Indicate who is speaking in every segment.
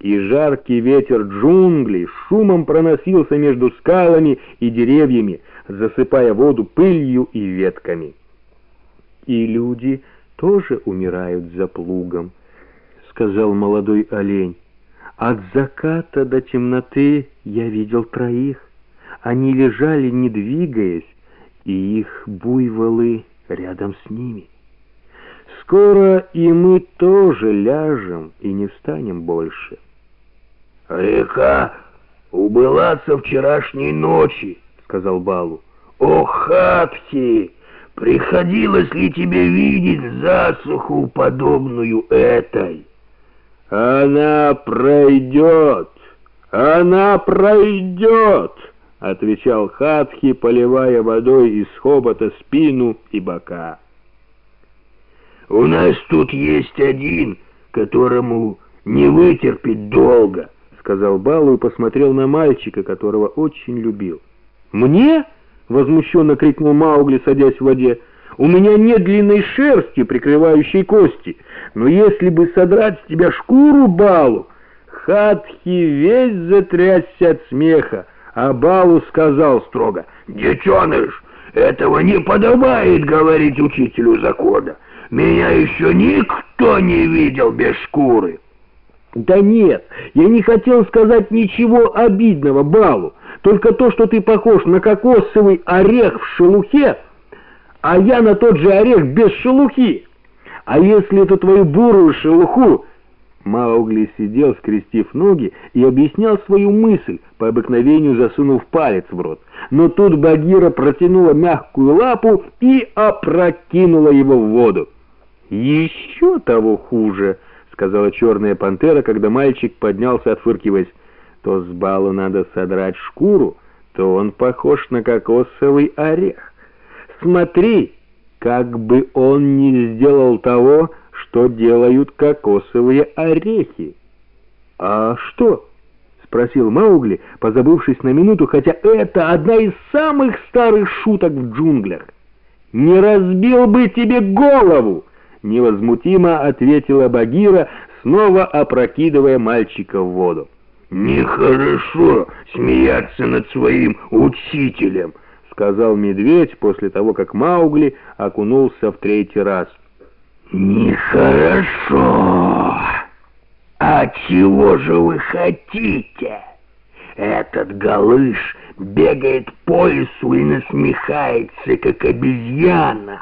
Speaker 1: и жаркий ветер джунглей шумом проносился между скалами и деревьями, засыпая воду пылью и ветками. «И люди тоже умирают за плугом», — сказал молодой олень. «От заката до темноты я видел троих. Они лежали, не двигаясь, и их буйволы рядом с ними. Скоро и мы тоже ляжем и не встанем больше».
Speaker 2: «Река убыла со вчерашней ночи», — сказал Балу. «О, Хатхи, приходилось ли тебе видеть засуху, подобную этой?»
Speaker 1: «Она пройдет! Она пройдет!» — отвечал Хатхи, поливая водой из хобота спину и бока.
Speaker 2: «У нас тут есть один, которому не вытерпеть долго», — сказал Балу и посмотрел на мальчика, которого очень любил.
Speaker 1: «Мне?» — возмущенно крикнул Маугли, садясь в воде. «У меня нет длинной шерсти, прикрывающей кости, но если бы содрать с тебя шкуру, Балу...» Хатхи весь затрясся от смеха, а Балу сказал строго,
Speaker 2: «Детеныш, этого не подобает говорить учителю закона. Меня еще никто не видел без шкуры».
Speaker 1: «Да нет, я не хотел сказать ничего обидного, Балу. Только то, что ты похож на кокосовый орех в шелухе, а я на тот же орех без шелухи. А если эту твою бурую шелуху...» Маугли сидел, скрестив ноги, и объяснял свою мысль, по обыкновению засунув палец в рот. Но тут Багира протянула мягкую лапу и опрокинула его в воду. «Еще того хуже!» — сказала черная пантера, когда мальчик поднялся, отфыркиваясь то с балу надо содрать шкуру, то он похож на кокосовый орех. Смотри, как бы он не сделал того, что делают кокосовые орехи. «А что?» — спросил Маугли, позабывшись на минуту, хотя это одна из самых старых шуток в джунглях. «Не разбил бы тебе голову!» — невозмутимо ответила Багира, снова опрокидывая мальчика в воду.
Speaker 2: «Нехорошо смеяться над своим учителем», — сказал медведь после того, как Маугли окунулся в третий раз. «Нехорошо! А чего же вы хотите? Этот галыш бегает по лесу и насмехается, как обезьяна,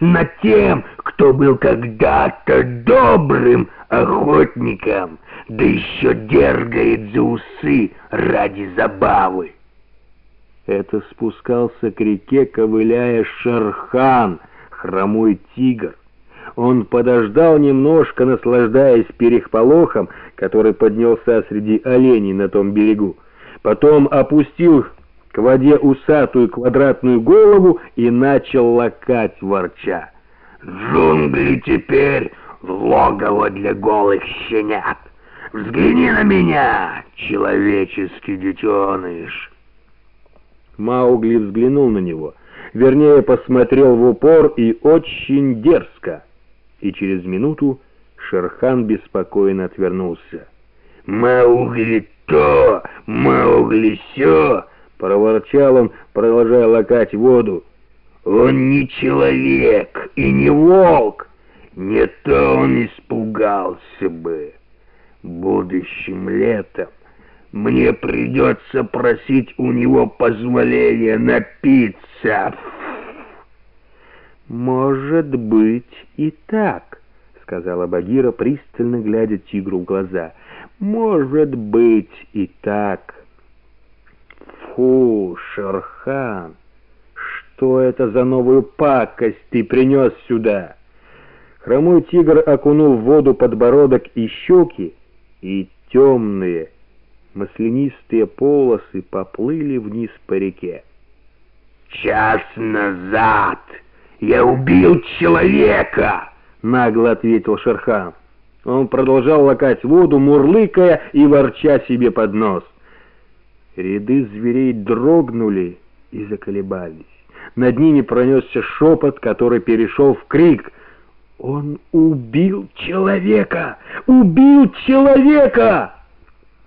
Speaker 2: над тем, кто был когда-то добрым охотником» да еще дергает за усы ради забавы.
Speaker 1: Это спускался к реке, ковыляя Шерхан, хромой тигр. Он подождал немножко, наслаждаясь перехполохом, который поднялся среди оленей на том берегу. Потом опустил к воде усатую квадратную голову и начал лакать ворча.
Speaker 2: «Джунгли теперь логово для голых щенят!» Взгляни на меня, человеческий детеныш!»
Speaker 1: Маугли взглянул на него, вернее, посмотрел в упор и очень дерзко. И через минуту Шерхан беспокойно отвернулся.
Speaker 2: «Маугли то, Маугли сё!» — проворчал он, продолжая лакать воду. «Он не человек и не волк, не то он испугался бы» будущим летом мне придется просить у него позволения напиться.
Speaker 1: «Может быть и так», — сказала Багира, пристально глядя тигру в глаза. «Может быть и так». «Фу, Шерхан, что это за новую пакость ты принес сюда?» Хромой тигр окунул в воду подбородок и щеки, и темные маслянистые полосы поплыли вниз по реке.
Speaker 2: «Час назад я убил человека!» — нагло ответил Шерхан.
Speaker 1: Он продолжал лакать воду, мурлыкая и ворча себе под нос. Ряды зверей дрогнули и заколебались. Над ними пронесся шепот, который перешел в крик — «Он убил человека! Убил человека!»